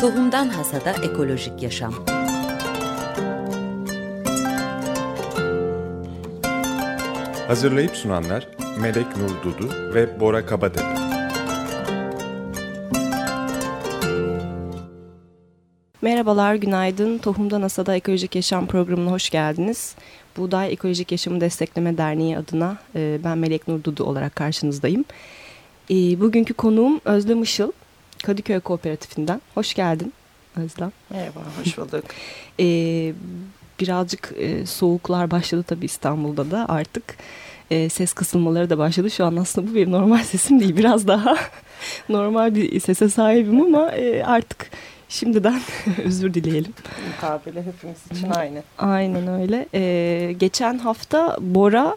Tohumdan Hasada Ekolojik Yaşam Hazırlayıp sunanlar Melek Nur Dudu ve Bora Kabatepe. Merhabalar, günaydın. Tohumdan Hasada Ekolojik Yaşam programına hoş geldiniz. Buğday Ekolojik Yaşamı Destekleme Derneği adına e, ben Melek Nur Dudu olarak karşınızdayım. E, bugünkü konuğum Özlem Işıl, Kadıköy Kooperatifinden. Hoş geldin Özlem. Merhaba, hoş bulduk. e, birazcık e, soğuklar başladı tabii İstanbul'da da artık. E, ses kısılmaları da başladı. Şu an aslında bu benim normal sesim değil. Biraz daha normal bir sese sahibim ama e, artık şimdiden özür dileyelim. Mukabele hepimiz için aynı. Aynen öyle. E, geçen hafta Bora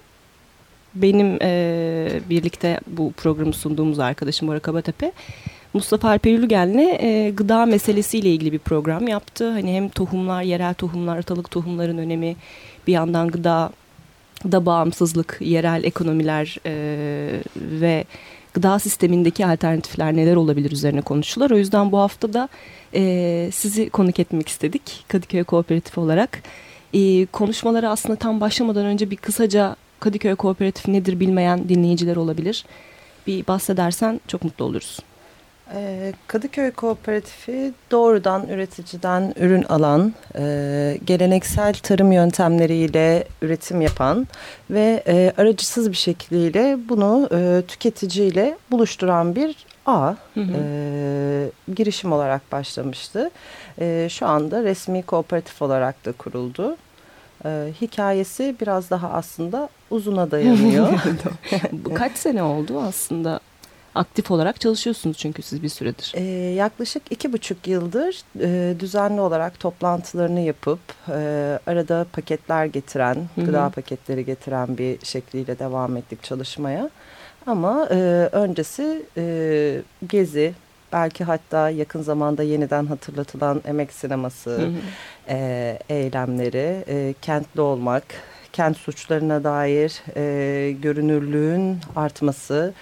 benim e, birlikte bu programı sunduğumuz arkadaşım Bora Kabatepe Mustafa Alper Ülgen'le e, gıda meselesiyle ilgili bir program yaptı. Hani hem tohumlar, yerel tohumlar, atalık tohumların önemi, bir yandan gıda da bağımsızlık, yerel ekonomiler e, ve gıda sistemindeki alternatifler neler olabilir üzerine konuştular. O yüzden bu hafta da e, sizi konuk etmek istedik Kadıköy Kooperatifi olarak. E, konuşmaları aslında tam başlamadan önce bir kısaca Kadıköy Kooperatifi nedir bilmeyen dinleyiciler olabilir. Bir bahsedersen çok mutlu oluruz. Ee, Kadıköy Kooperatifi doğrudan üreticiden ürün alan, e, geleneksel tarım yöntemleriyle üretim yapan ve e, aracısız bir şekliyle bunu e, tüketiciyle buluşturan bir ağ hı hı. E, girişim olarak başlamıştı. E, şu anda resmi kooperatif olarak da kuruldu. E, hikayesi biraz daha aslında uzuna dayanıyor. Kaç sene oldu aslında aktif olarak çalışıyorsunuz çünkü siz bir süredir. Ee, yaklaşık iki buçuk yıldır e, düzenli olarak toplantılarını yapıp e, arada paketler getiren, Hı -hı. gıda paketleri getiren bir şekliyle devam ettik çalışmaya. Ama e, öncesi e, gezi, belki hatta yakın zamanda yeniden hatırlatılan emek sineması hı hı. E, eylemleri, e, kentli olmak, kent suçlarına dair e, görünürlüğün artması,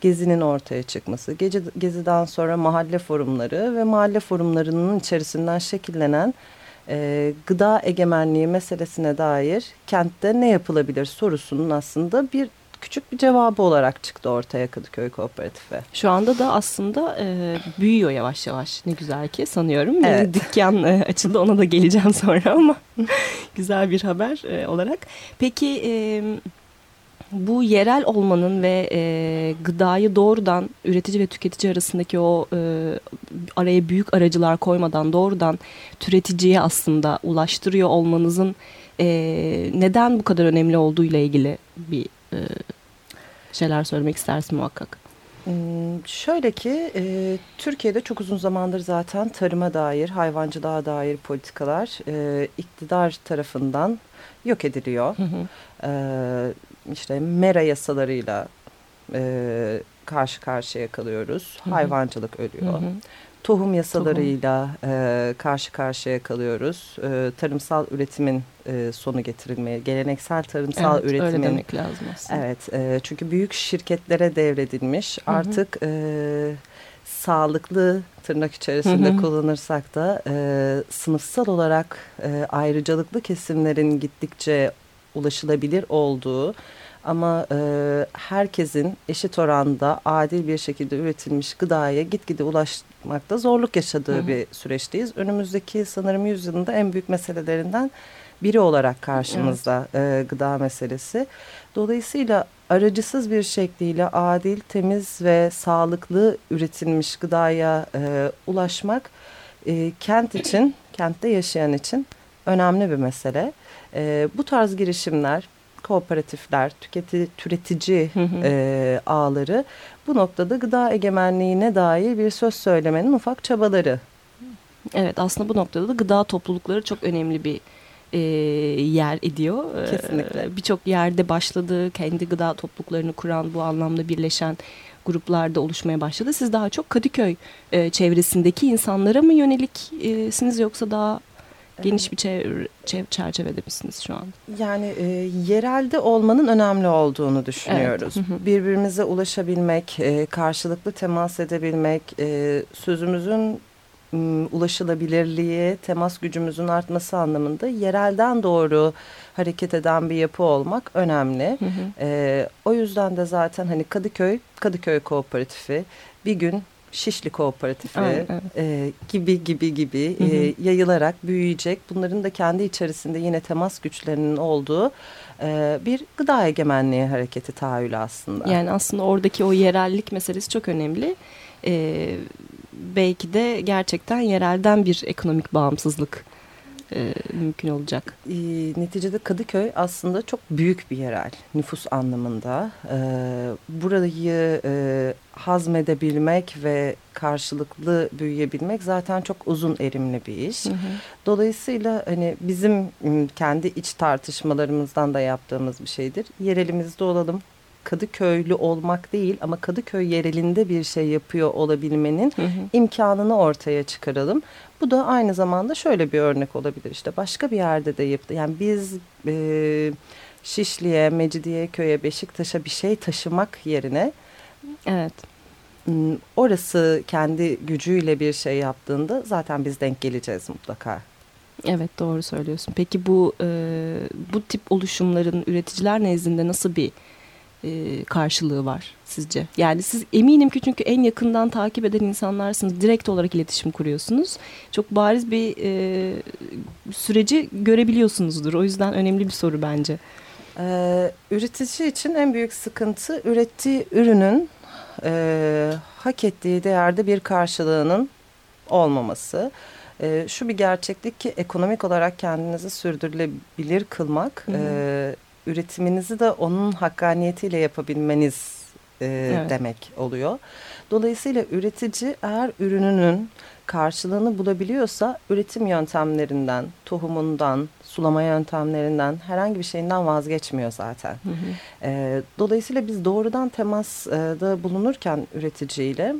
Gezi'nin ortaya çıkması, Gezi, Gezi'den sonra mahalle forumları ve mahalle forumlarının içerisinden şekillenen e, gıda egemenliği meselesine dair kentte ne yapılabilir sorusunun aslında bir küçük bir cevabı olarak çıktı ortaya Kadıköy Kooperatifi. Şu anda da aslında e, büyüyor yavaş yavaş. Ne güzel ki sanıyorum. Evet. Yani dükkan e, açıldı ona da geleceğim sonra ama güzel bir haber e, olarak. Peki... E, bu yerel olmanın ve e, gıdayı doğrudan üretici ve tüketici arasındaki o e, araya büyük aracılar koymadan doğrudan türeticiye aslında ulaştırıyor olmanızın e, neden bu kadar önemli olduğu ile ilgili bir e, şeyler söylemek istersin muhakkak. Hmm, şöyle ki e, Türkiye'de çok uzun zamandır zaten tarıma dair, hayvancılığa dair politikalar e, iktidar tarafından yok ediliyor. Hı hı. E, işte mera yasalarıyla e, karşı karşıya kalıyoruz. Hı hı. Hayvancılık ölüyor. Hı hı. Tohum yasalarıyla e, karşı karşıya kalıyoruz. E, tarımsal üretimin e, sonu getirilmeye, geleneksel tarımsal evet, üretimin. Öyle demek lazım aslında. Evet, e, çünkü büyük şirketlere devredilmiş. Hı hı. Artık e, sağlıklı tırnak içerisinde hı hı. kullanırsak da e, sınıfsal olarak e, ayrıcalıklı kesimlerin gittikçe ulaşılabilir olduğu ama e, herkesin eşit oranda adil bir şekilde üretilmiş gıdaya gitgide ulaşmakta zorluk yaşadığı Hı -hı. bir süreçteyiz. Önümüzdeki sanırım yüzyılında en büyük meselelerinden biri olarak karşımızda evet. e, gıda meselesi. Dolayısıyla aracısız bir şekliyle adil, temiz ve sağlıklı üretilmiş gıdaya e, ulaşmak e, kent için, kentte yaşayan için önemli bir mesele. E, bu tarz girişimler kooperatifler, tüketici, türetici hı hı. E, ağları bu noktada gıda egemenliğine dair bir söz söylemenin ufak çabaları. Evet aslında bu noktada da gıda toplulukları çok önemli bir e, yer ediyor. Kesinlikle. E, Birçok yerde başladı kendi gıda topluluklarını kuran bu anlamda birleşen gruplarda oluşmaya başladı. Siz daha çok Kadıköy e, çevresindeki insanlara mı yöneliksiniz yoksa daha geniş bir çevre, çerçevede misiniz şu an? Yani e, yerelde olmanın önemli olduğunu düşünüyoruz. Evet. Birbirimize ulaşabilmek, e, karşılıklı temas edebilmek, e, sözümüzün ulaşılabilirliği, temas gücümüzün artması anlamında yerelden doğru hareket eden bir yapı olmak önemli. Hı hı. E, o yüzden de zaten hani Kadıköy, Kadıköy Kooperatifi bir gün Şişli Kooperatifi evet, evet. E, gibi gibi gibi hı hı. E, yayılarak büyüyecek. Bunların da kendi içerisinde yine temas güçlerinin olduğu e, bir gıda egemenliği hareketi tahayyülü aslında. Yani aslında oradaki o yerellik meselesi çok önemli. E, belki de gerçekten yerelden bir ekonomik bağımsızlık e, mümkün olacak. E, neticede Kadıköy aslında çok büyük bir yerel nüfus anlamında. E, burayı e, hazmedebilmek ve karşılıklı büyüyebilmek zaten çok uzun erimli bir iş. Hı hı. Dolayısıyla hani bizim kendi iç tartışmalarımızdan da yaptığımız bir şeydir. Yerelimizde olalım, Kadıköylü olmak değil ama Kadıköy yerelinde bir şey yapıyor olabilmenin hı hı. imkanını ortaya çıkaralım. Bu da aynı zamanda şöyle bir örnek olabilir işte başka bir yerde de yaptı. Yani biz e, Şişli'ye, Mecidiyeköy'e, Beşiktaş'a bir şey taşımak yerine evet orası kendi gücüyle bir şey yaptığında zaten biz denk geleceğiz mutlaka. Evet doğru söylüyorsun. Peki bu e, bu tip oluşumların üreticiler nezdinde nasıl bir e, karşılığı var sizce? Yani siz eminim ki çünkü en yakından takip eden insanlarsınız. Direkt olarak iletişim kuruyorsunuz. Çok bariz bir e, süreci görebiliyorsunuzdur. O yüzden önemli bir soru bence. Ee, üretici için en büyük sıkıntı ürettiği ürünün e, hak ettiği değerde bir karşılığının olmaması. E, şu bir gerçeklik ki ekonomik olarak kendinizi sürdürülebilir kılmak... Hı hı. E, üretiminizi de onun hakkaniyetiyle yapabilmeniz e, evet. demek oluyor. Dolayısıyla üretici eğer ürününün karşılığını bulabiliyorsa üretim yöntemlerinden, tohumundan, sulama yöntemlerinden herhangi bir şeyinden vazgeçmiyor zaten. Hı hı. E, dolayısıyla biz doğrudan temasta bulunurken üreticiyle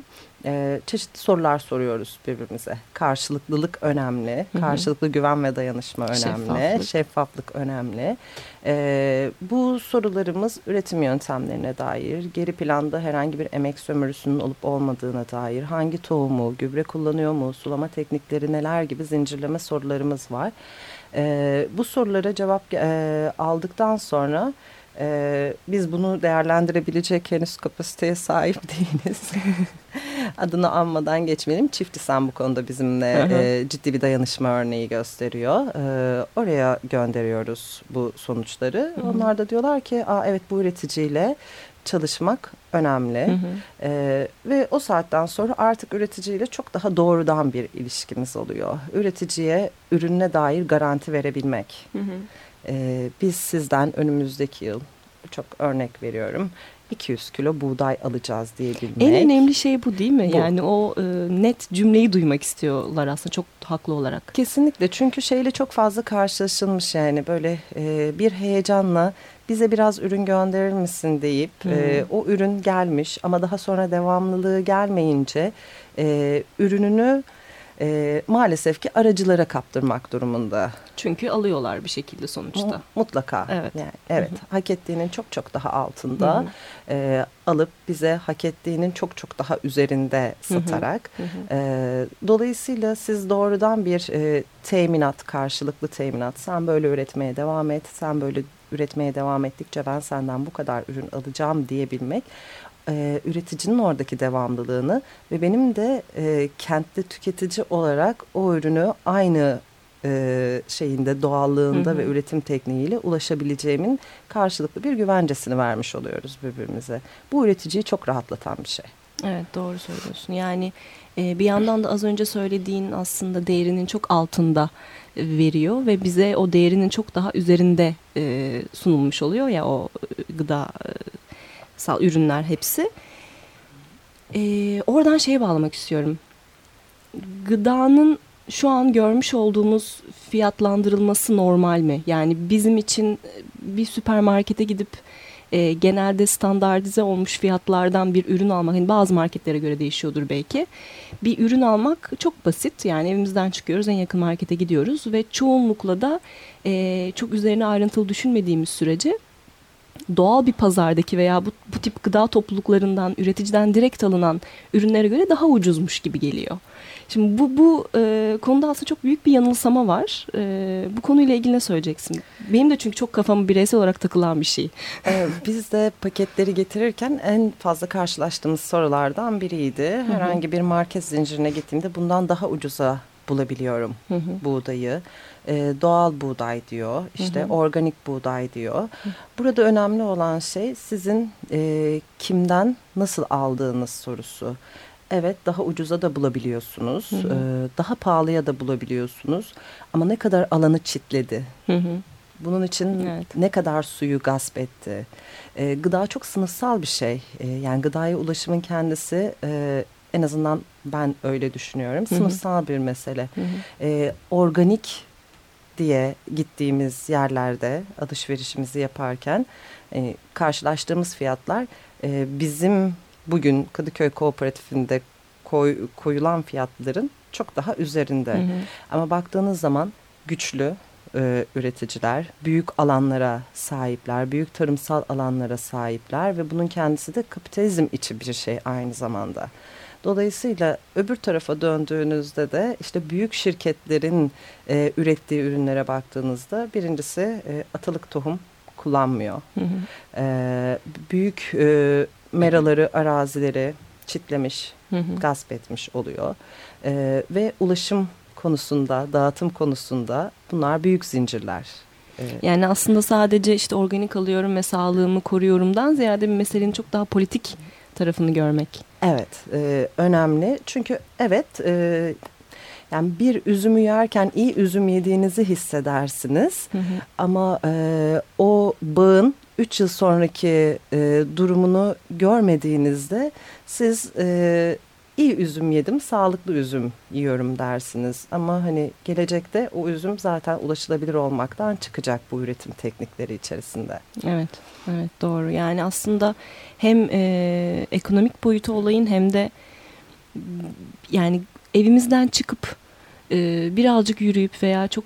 e, çeşitli sorular soruyoruz birbirimize. Karşılıklılık önemli, hı hı. karşılıklı güven ve dayanışma önemli, şeffaflık, şeffaflık önemli. E, bu sorularımız üretim yöntemlerine dair, geri planda herhangi bir emek sömürüsünün olup olmadığına dair, hangi tohumu, gübre kullanıyor mu, sulama teknikleri neler gibi zincirleme sorularımız var. E, bu sorulara cevap e, aldıktan sonra ee, biz bunu değerlendirebilecek henüz kapasiteye sahip değiliz. Adını anmadan geçmeyelim. Çifti sen bu konuda bizimle e, ciddi bir dayanışma örneği gösteriyor. E, oraya gönderiyoruz bu sonuçları. Hı hı. Onlar da diyorlar ki Aa, evet bu üreticiyle çalışmak önemli. Hı hı. Ee, ve o saatten sonra artık üreticiyle çok daha doğrudan bir ilişkimiz oluyor. Üreticiye ürününe dair garanti verebilmek. Hı hı. Ee, biz sizden önümüzdeki yıl çok örnek veriyorum 200 kilo buğday alacağız diyebilmek. En önemli şey bu değil mi? Bu. Yani o e, net cümleyi duymak istiyorlar aslında çok haklı olarak. Kesinlikle çünkü şeyle çok fazla karşılaşılmış yani böyle e, bir heyecanla bize biraz ürün gönderir misin deyip hmm. e, o ürün gelmiş ama daha sonra devamlılığı gelmeyince e, ürününü e, maalesef ki aracılara kaptırmak durumunda. Çünkü alıyorlar bir şekilde sonuçta. Mutlaka. Evet. Yani, evet. Hı -hı. Hak ettiğinin çok çok daha altında Hı -hı. E, alıp bize hak ettiğinin çok çok daha üzerinde satarak. Hı -hı. E, dolayısıyla siz doğrudan bir e, teminat, karşılıklı teminat. Sen böyle üretmeye devam et, sen böyle üretmeye devam ettikçe ben senden bu kadar ürün alacağım diyebilmek e, üreticinin oradaki devamlılığını ve benim de e, kentte tüketici olarak o ürünü aynı e, şeyinde doğallığında hı hı. ve üretim tekniğiyle ulaşabileceğimin karşılıklı bir güvencesini vermiş oluyoruz birbirimize. Bu üreticiyi çok rahatlatan bir şey. Evet doğru söylüyorsun. Yani e, bir yandan da az önce söylediğin aslında değerinin çok altında veriyor ve bize o değerinin çok daha üzerinde e, sunulmuş oluyor ya o gıda e, ürünler hepsi. Ee, oradan şeye bağlamak istiyorum. Gıdanın şu an görmüş olduğumuz fiyatlandırılması normal mi? Yani bizim için bir süpermarkete gidip e, genelde standartize olmuş fiyatlardan bir ürün almak, hani bazı marketlere göre değişiyordur belki. Bir ürün almak çok basit. Yani evimizden çıkıyoruz, en yakın markete gidiyoruz ve çoğunlukla da e, çok üzerine ayrıntılı düşünmediğimiz sürece doğal bir pazardaki veya bu, bu tip gıda topluluklarından, üreticiden direkt alınan ürünlere göre daha ucuzmuş gibi geliyor. Şimdi bu, bu e, konuda aslında çok büyük bir yanılsama var. E, bu konuyla ilgili ne söyleyeceksin? Benim de çünkü çok kafamı bireysel olarak takılan bir şey. Ee, biz de paketleri getirirken en fazla karşılaştığımız sorulardan biriydi. Herhangi bir market zincirine gittiğimde bundan daha ucuza bulabiliyorum Hı hı. buğdayı. Ee, doğal buğday diyor, işte organik buğday diyor. Burada önemli olan şey sizin e, kimden nasıl aldığınız sorusu. Evet daha ucuza da bulabiliyorsunuz, ee, daha pahalıya da bulabiliyorsunuz. Ama ne kadar alanı çitledi, Hı hı. bunun için Evet. ne kadar suyu gasp etti. Ee, gıda çok sınıfsal bir şey. Ee, yani gıdaya ulaşımın kendisi e, en azından ben öyle düşünüyorum. hı. Sınıfsal bir mesele. Hı hı. Ee, organik diye gittiğimiz yerlerde alışverişimizi yaparken e, karşılaştığımız fiyatlar e, bizim bugün Kadıköy Kooperatifinde koy, koyulan fiyatların çok daha üzerinde. Hı hı. Ama baktığınız zaman güçlü e, üreticiler, büyük alanlara sahipler, büyük tarımsal alanlara sahipler ve bunun kendisi de kapitalizm içi bir şey aynı zamanda. Dolayısıyla öbür tarafa döndüğünüzde de işte büyük şirketlerin e, ürettiği ürünlere baktığınızda birincisi e, atılık tohum kullanmıyor. Hı hı. E, büyük e, meraları, arazileri çitlemiş, Hı hı. gasp etmiş oluyor. Ee, ve ulaşım konusunda, dağıtım konusunda bunlar büyük zincirler. Ee, Yani aslında sadece işte organik alıyorum ve sağlığımı koruyorumdan ziyade bir meselenin çok daha politik tarafını görmek. evet, e, önemli. Çünkü evet, e, yani bir üzümü yerken iyi üzüm yediğinizi hissedersiniz. Hı hı. Ama e, o bağın 3 yıl sonraki e, durumunu görmediğinizde siz e, iyi üzüm yedim, sağlıklı üzüm yiyorum dersiniz. Ama hani gelecekte o üzüm zaten ulaşılabilir olmaktan çıkacak bu üretim teknikleri içerisinde. Evet, evet doğru. Yani aslında hem e, ekonomik boyutu olayın hem de yani evimizden çıkıp e, birazcık yürüyüp veya çok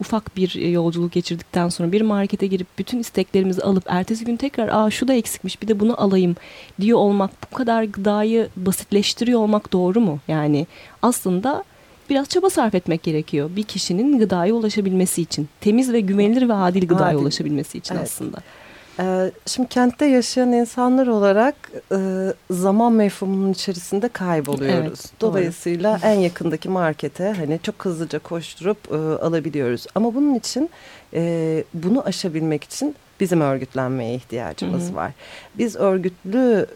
ufak bir e, yolculuk geçirdikten sonra bir markete girip bütün isteklerimizi alıp ertesi gün tekrar aa şu da eksikmiş bir de bunu alayım diyor olmak bu kadar gıdayı basitleştiriyor olmak doğru mu? Yani aslında biraz çaba sarf etmek gerekiyor bir kişinin gıdaya ulaşabilmesi için. Temiz ve güvenilir ve adil gıdaya Adil. ulaşabilmesi için Evet. aslında. Ee, şimdi kentte yaşayan insanlar olarak e, zaman mefhumunun içerisinde kayboluyoruz. Evet, doğru. Dolayısıyla en yakındaki markete hani çok hızlıca koşturup e, alabiliyoruz. Ama bunun için e, bunu aşabilmek için bizim örgütlenmeye ihtiyacımız Hı hı. var. Biz örgütlü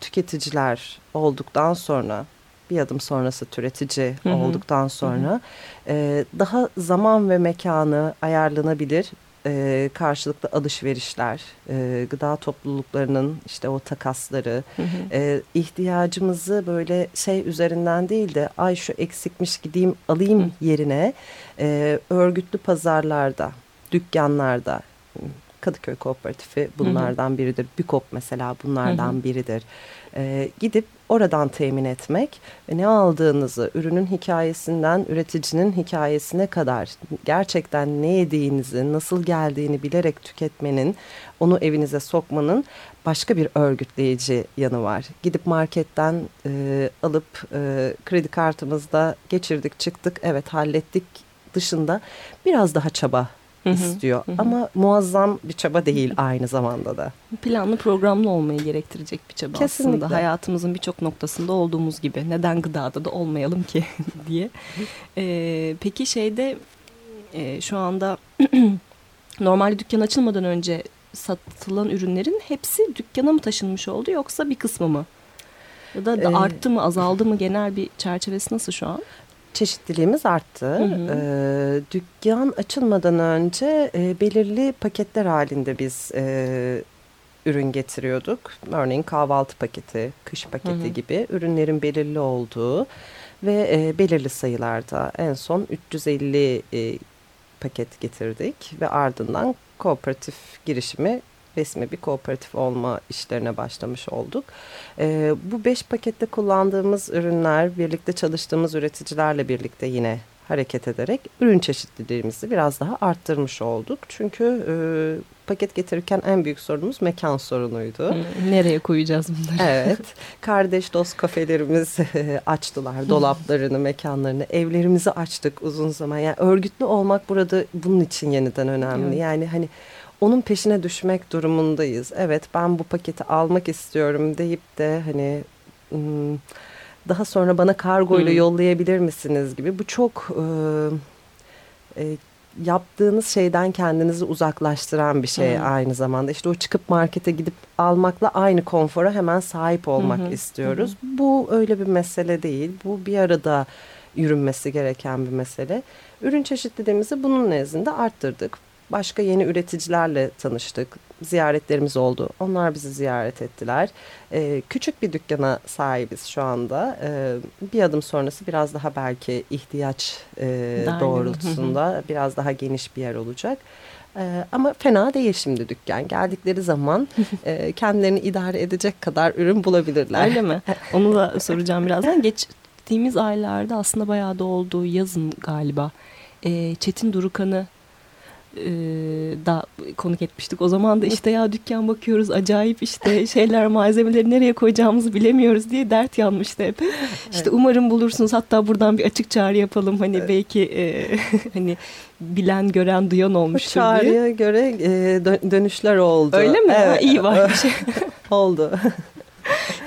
tüketiciler olduktan sonra bir adım sonrası türetici Hı hı. olduktan sonra e, daha zaman ve mekanı ayarlanabilir e, karşılıklı alışverişler, e, gıda topluluklarının işte o takasları, Hı hı. e, ihtiyacımızı böyle şey üzerinden değil de ay şu eksikmiş gideyim alayım yerine e, örgütlü pazarlarda, dükkanlarda Kadıköy Kooperatifi bunlardan biridir. Bükop mesela bunlardan biridir. E, gidip oradan temin etmek ve ne aldığınızı ürünün hikayesinden üreticinin hikayesine kadar gerçekten ne yediğinizi, nasıl geldiğini bilerek tüketmenin, onu evinize sokmanın başka bir örgütleyici yanı var. Gidip marketten e, alıp e, kredi kartımızda geçirdik çıktık evet hallettik dışında biraz daha çaba Hı hı, istiyor. hı. Ama muazzam bir çaba değil aynı zamanda da. Planlı programlı olmayı gerektirecek bir çaba Kesinlikle. aslında. Hayatımızın birçok noktasında olduğumuz gibi. Neden gıdada da olmayalım ki diye. Ee, peki şeyde e, şu anda normalde dükkan açılmadan önce satılan ürünlerin hepsi dükkana mı taşınmış oldu yoksa bir kısmı mı? Ya da, da Ee, arttı mı azaldı mı genel bir çerçevesi nasıl şu an? Çeşitliliğimiz arttı. Hı hı. Ee, dükkan açılmadan önce e, belirli paketler halinde biz e, ürün getiriyorduk. Örneğin kahvaltı paketi, kış paketi Hı hı. gibi ürünlerin belirli olduğu ve e, belirli sayılarda en son 350 e, paket getirdik ve ardından kooperatif girişimi resmi bir kooperatif olma işlerine başlamış olduk. Ee, bu beş pakette kullandığımız ürünler birlikte çalıştığımız üreticilerle birlikte yine hareket ederek ürün çeşitliliğimizi biraz daha arttırmış olduk. Çünkü e, paket getirirken en büyük sorunumuz mekan sorunuydu. Nereye koyacağız bunları? Evet. Kardeş dost kafelerimiz açtılar dolaplarını, mekanlarını. Evlerimizi açtık uzun zaman. Yani örgütlü olmak burada bunun için yeniden önemli. Evet. Yani hani onun peşine düşmek durumundayız. Evet ben bu paketi almak istiyorum deyip de hani hmm, daha sonra bana kargo ile yollayabilir misiniz gibi bu çok e, e, yaptığınız şeyden kendinizi uzaklaştıran bir şey hmm. aynı zamanda. İşte o çıkıp markete gidip almakla aynı konfora hemen sahip olmak hmm. istiyoruz. Hmm. Bu öyle bir mesele değil. Bu bir arada yürünmesi gereken bir mesele. Ürün çeşitliliğimizi bunun nezdinde arttırdık başka yeni üreticilerle tanıştık. Ziyaretlerimiz oldu. Onlar bizi ziyaret ettiler. Ee, küçük bir dükkana sahibiz şu anda. Ee, bir adım sonrası biraz daha belki ihtiyaç e, doğrultusunda biraz daha geniş bir yer olacak. Ee, ama fena değil şimdi dükkan. Geldikleri zaman e, kendilerini idare edecek kadar ürün bulabilirler. Öyle mi? Onu da soracağım birazdan. Geçtiğimiz aylarda aslında bayağı da oldu yazın galiba. E, Çetin Durukan'ı e, da konuk etmiştik. O zaman da işte ya dükkan bakıyoruz acayip işte şeyler malzemeleri nereye koyacağımızı bilemiyoruz diye dert yanmıştı hep. İşte evet. umarım bulursunuz. Hatta buradan bir açık çağrı yapalım. Hani evet. belki e, hani bilen gören duyan olmuştur Çağrıya diye. göre e, dönüşler oldu. Öyle mi? Evet. Ha, iyi var bir şey. oldu.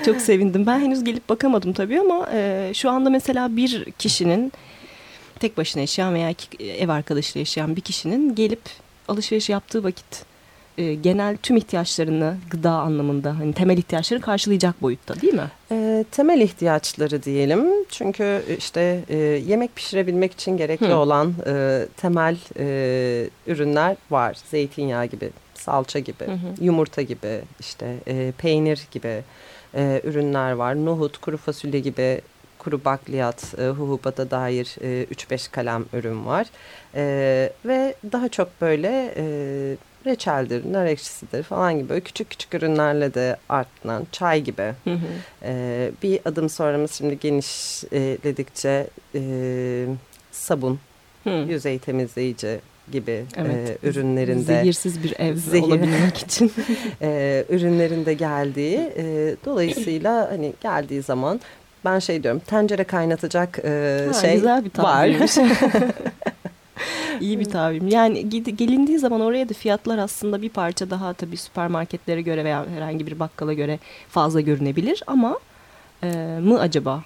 Çok sevindim. Ben henüz gelip bakamadım tabii ama e, şu anda mesela bir kişinin tek başına yaşayan veya ev arkadaşıyla yaşayan bir kişinin gelip alışveriş yaptığı vakit e, genel tüm ihtiyaçlarını gıda anlamında hani temel ihtiyaçları karşılayacak boyutta değil mi? E, temel ihtiyaçları diyelim çünkü işte e, yemek pişirebilmek için gerekli Hı. olan e, temel e, ürünler var zeytinyağı gibi salça gibi hı hı. yumurta gibi işte e, peynir gibi e, ürünler var nohut kuru fasulye gibi kuru bakliyat, e, huhubata dair e, 3-5 kalem ürün var. E, ve daha çok böyle e, reçeldir, nar ekşisidir falan gibi böyle küçük küçük ürünlerle de artan çay gibi. Hı hı. E, bir adım sonramız şimdi genişledikçe e, sabun, hı. yüzey temizleyici gibi evet. e, ürünlerinde zehirsiz bir ev zehir, olabilmek için e, ürünlerinde geldiği e, dolayısıyla hani geldiği zaman ben şey diyorum tencere kaynatacak e, ha, şey güzel bir var. İyi bir tabir. Yani gelindiği zaman oraya da fiyatlar aslında bir parça daha tabii süpermarketlere göre veya herhangi bir bakkala göre fazla görünebilir ama e, mı acaba?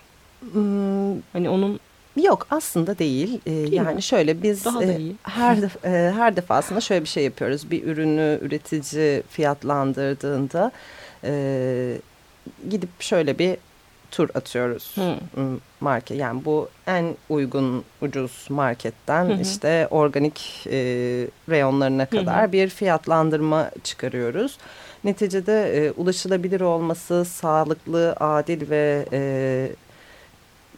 Hmm, hani onun Yok aslında değil. Ee, değil yani mi? şöyle biz Daha e, her def e, her defasında şöyle bir şey yapıyoruz. Bir ürünü üretici fiyatlandırdığında e, gidip şöyle bir tur atıyoruz hmm. market. Yani bu en uygun ucuz marketten hı işte organik e, reyonlarına kadar hı bir fiyatlandırma çıkarıyoruz. Neticede e, ulaşılabilir olması, sağlıklı, adil ve e,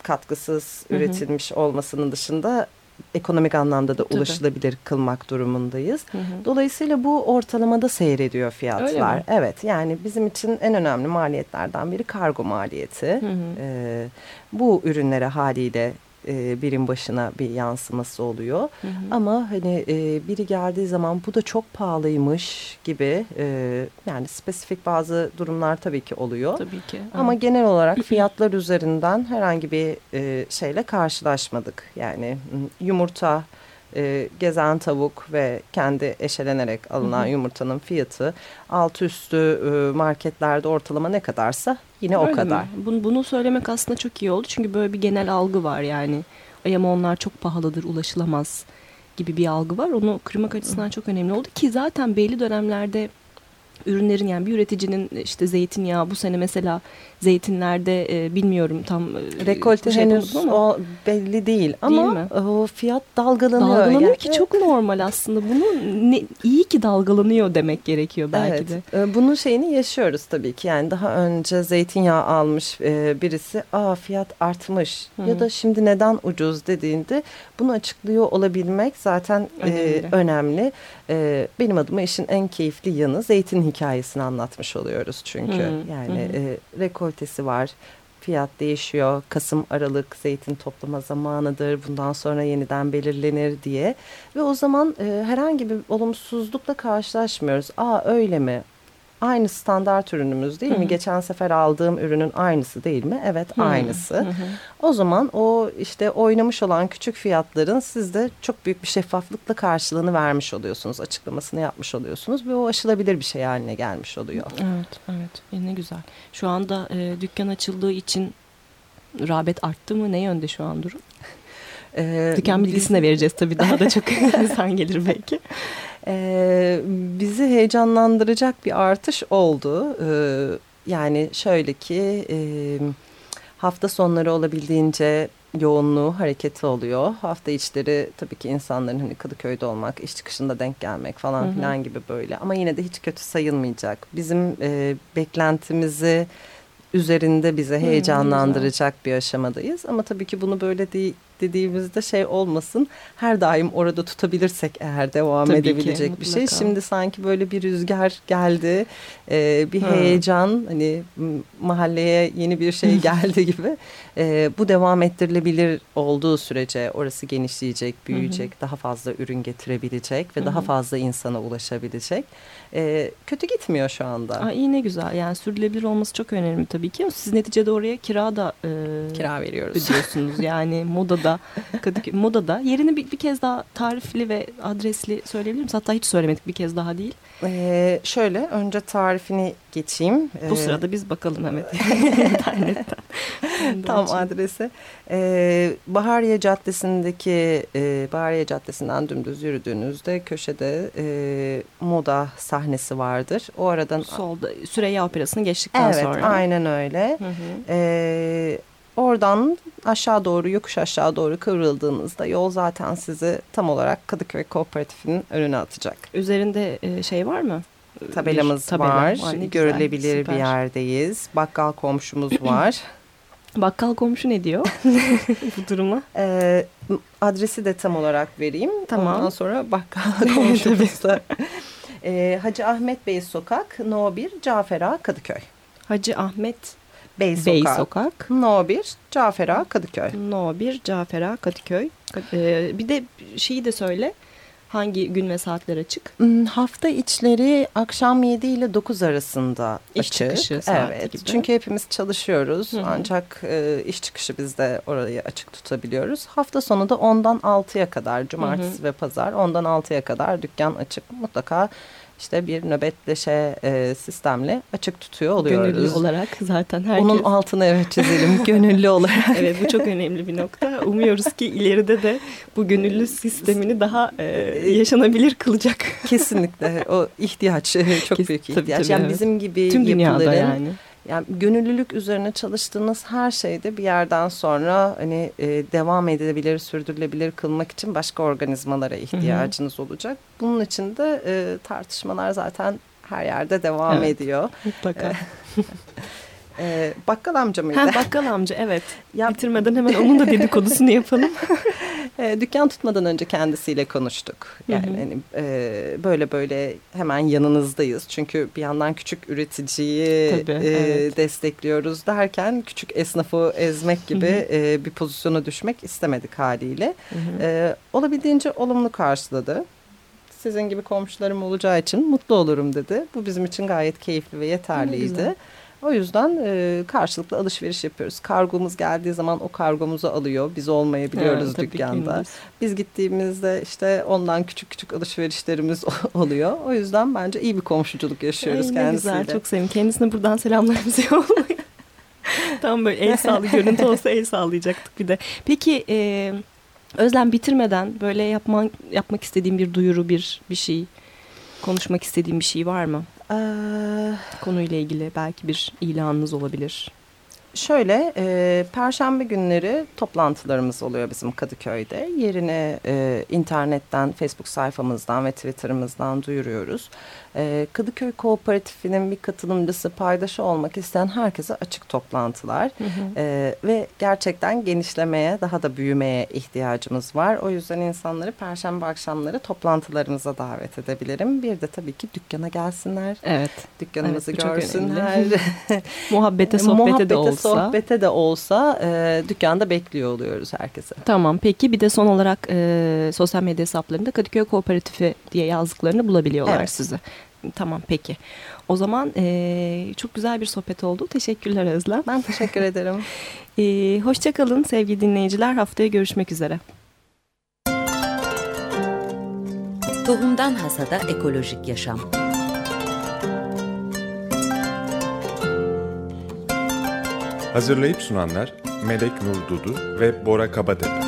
katkısız hı üretilmiş olmasının dışında ekonomik anlamda da Tabii. ulaşılabilir kılmak durumundayız. Hı hı. Dolayısıyla bu ortalamada seyrediyor fiyatlar. Evet yani bizim için en önemli maliyetlerden biri kargo maliyeti. Hı hı. Ee, bu ürünlere haliyle e, birim başına bir yansıması oluyor. Hı hı. Ama hani e, biri geldiği zaman bu da çok pahalıymış gibi e, yani spesifik bazı durumlar tabii ki oluyor. Tabii ki. Ama evet. genel olarak fiyatlar üzerinden herhangi bir e, şeyle karşılaşmadık. Yani yumurta e, gezen tavuk ve kendi eşelenerek alınan hı hı. yumurtanın fiyatı alt üstü e, marketlerde ortalama ne kadarsa yine Öyle o kadar. Mi? Bunu, bunu söylemek aslında çok iyi oldu çünkü böyle bir genel algı var yani. Ay ama onlar çok pahalıdır ulaşılamaz gibi bir algı var. Onu kırmak açısından çok önemli oldu ki zaten belli dönemlerde ürünlerin yani bir üreticinin işte zeytinyağı bu sene mesela zeytinlerde e, bilmiyorum tam e, rekolte şey henüz ama. o belli değil ama değil mi? o fiyat dalgalanıyor. Dalgalanıyor yani. ki çok normal aslında. Bunu ne, iyi ki dalgalanıyor demek gerekiyor belki evet. de. E, bunun şeyini yaşıyoruz tabii ki. Yani daha önce zeytinyağı almış e, birisi aa fiyat artmış Hı. ya da şimdi neden ucuz dediğinde bunu açıklıyor olabilmek zaten önemli. E, önemli. E, benim adıma işin en keyifli yanı zeytin hikayesini anlatmış oluyoruz çünkü. Hı. Yani hı hı. E, rekoltesi var, fiyat değişiyor. Kasım Aralık zeytin toplama zamanıdır. Bundan sonra yeniden belirlenir diye. Ve o zaman e, herhangi bir olumsuzlukla karşılaşmıyoruz. Aa öyle mi? Aynı standart ürünümüz değil Hı hı. mi? Geçen sefer aldığım ürünün aynısı değil mi? Evet Hı. aynısı. Hı hı. O zaman o işte oynamış olan küçük fiyatların sizde çok büyük bir şeffaflıkla karşılığını vermiş oluyorsunuz. Açıklamasını yapmış oluyorsunuz ve o aşılabilir bir şey haline gelmiş oluyor. Evet, evet. E, ne güzel. Şu anda e, dükkan açıldığı için rağbet arttı mı? Ne yönde şu an durum? Ee, Dükkan biz- bilgisine vereceğiz tabii. Daha da çok insan gelir belki. Ee, bizi heyecanlandıracak bir artış oldu. Ee, yani şöyle ki e, hafta sonları olabildiğince yoğunluğu hareketi oluyor. Hafta içleri tabii ki insanların hani Kadıköy'de olmak, iş çıkışında denk gelmek falan Hı hı. filan gibi böyle. Ama yine de hiç kötü sayılmayacak. Bizim e, beklentimizi üzerinde bize ne heyecanlandıracak bir aşamadayız. Ama tabii ki bunu böyle de, dediğimizde şey olmasın. Her daim orada tutabilirsek eğer devam Tabii ki, edebilecek bir şey. mutlaka. Şimdi sanki böyle bir rüzgar geldi. e, bir Ha. heyecan hani mahalleye yeni bir şey geldi gibi. E, bu devam ettirilebilir olduğu sürece orası genişleyecek, büyüyecek, daha fazla ürün getirebilecek ve Hı daha hı. fazla insana ulaşabilecek. E, kötü gitmiyor şu anda. Aa, iyi ne güzel. Yani sürdürülebilir olması çok önemli tabii ki. Siz neticede oraya kira da e, Kira veriyoruz. ödüyorsunuz. Yani modada, Kadıköy modada. Yerini bir, bir kez daha tarifli ve adresli söyleyebilir misiniz? Hatta hiç söylemedik bir kez daha değil. Ee, şöyle önce tarifini geçeyim. Bu Ee, sırada biz bakalım Mehmet. İnternetten. Tam adresi. Ee, Bahariye Caddesi'ndeki e, Bahariye Caddesi'nden dümdüz yürüdüğünüzde köşede e, moda sahnesi vardır. O aradan Solda Süreyya Operası'nı geçtikten evet sonra. aynen öyle. Hı hı. Ee, oradan aşağı doğru yokuş aşağı doğru kıvrıldığınızda yol zaten sizi tam olarak Kadıköy Kooperatifi'nin önüne atacak. Üzerinde e, şey var mı? Tabelamız Bir tabela. var. Güzel, Görülebilir süper. bir yerdeyiz. Bakkal komşumuz var. Bakkal komşu ne diyor bu duruma? Ee, adresi de tam olarak vereyim. Tamam. Ondan sonra bakkal komşumuzda. ee, Hacı Ahmet Bey Sokak, No 1, Cafer Ağa, Kadıköy. Hacı Ahmet Bey Bey Sokak, Sokak. No 1, Cafer Ağa, Kadıköy. No 1 Cafer Ağa, Kadıköy. Ee, bir de şeyi de söyle. Hangi gün ve saatler açık? Hmm, Hafta içleri akşam 7 ile 9 arasında İş açık. çıkışı saati evet. gibi. Çünkü hepimiz çalışıyoruz. Hı hı. Ancak e, iş çıkışı biz de orayı açık tutabiliyoruz. Hafta sonu da 10'dan 6'ya kadar cumartesi ve pazar 10'dan 6'ya kadar dükkan açık. Mutlaka işte bir nöbetleşe e, sistemle açık tutuyor oluyoruz. Gönüllü olarak zaten herkes. Onun altını evet çizelim gönüllü olarak. evet bu çok önemli bir nokta. Umuyoruz ki ileride de bu gönüllü sistemini daha e, yaşanabilir kılacak. Kesinlikle o ihtiyaç çok Kes- büyük tabii, ihtiyaç. tabii, yani evet. bizim gibi Tüm yapıların yani. Yani gönüllülük üzerine çalıştığınız her şeyde bir yerden sonra hani e, devam edilebilir, sürdürülebilir kılmak için başka organizmalara ihtiyacınız olacak. Bunun için de e, tartışmalar zaten her yerde devam Evet. ediyor. Mutlaka. E, bakkal amca mıydı? Ha, bakkal amca evet. Ya, Bitirmeden hemen onun da dedikodusunu yapalım. e, dükkan tutmadan önce kendisiyle konuştuk. Yani Hı hı. hani e, böyle böyle hemen yanınızdayız. Çünkü bir yandan küçük üreticiyi Tabii, e, evet. destekliyoruz derken küçük esnafı ezmek gibi e, bir pozisyona düşmek istemedik haliyle. E, olabildiğince olumlu karşıladı. Sizin gibi komşularım olacağı için mutlu olurum dedi. Bu bizim için gayet keyifli ve yeterliydi. O yüzden e, karşılıklı alışveriş yapıyoruz. Kargomuz geldiği zaman o kargomuzu alıyor. Biz olmayabiliyoruz ki dükkanda. Biz gittiğimizde işte ondan küçük küçük alışverişlerimiz oluyor. O yüzden bence iyi bir komşuculuk yaşıyoruz Ay, ne kendisiyle. güzel çok sevindim. Kendisine buradan selamlarımızı yollayın. Tam böyle el sağlı görüntü olsa el sağlayacaktık bir de. Peki e, Özlem bitirmeden böyle yapman, yapmak istediğin bir duyuru bir bir şey konuşmak istediğin bir şey var mı? Ee, Konuyla ilgili belki bir ilanınız olabilir. Şöyle, e, Perşembe günleri toplantılarımız oluyor bizim Kadıköy'de. Yerine e, internetten, Facebook sayfamızdan ve Twitter'ımızdan duyuruyoruz. E, Kadıköy Kooperatifi'nin bir katılımcısı, paydaşı olmak isteyen herkese açık toplantılar. Hı hı. E, ve gerçekten genişlemeye, daha da büyümeye ihtiyacımız var. O yüzden insanları perşembe akşamları toplantılarımıza davet edebilirim. Bir de tabii ki dükkana gelsinler. Evet. Dükkanımızı evet, görsünler. Muhabbete, sohbete Muhabbete, de olsa. sohbete de olsa e, dükkanda bekliyor oluyoruz herkese. Tamam peki bir de son olarak e, sosyal medya hesaplarında Kadıköy Kooperatifi diye yazdıklarını bulabiliyorlar evet. sizi. Tamam peki. O zaman e, çok güzel bir sohbet oldu. Teşekkürler Özlem. Ben teşekkür ederim. e, Hoşçakalın sevgili dinleyiciler. Haftaya görüşmek üzere. Tohumdan Hasada Ekolojik Yaşam Hazırlayıp sunanlar Melek Nur Dudu ve Bora Kabadepe.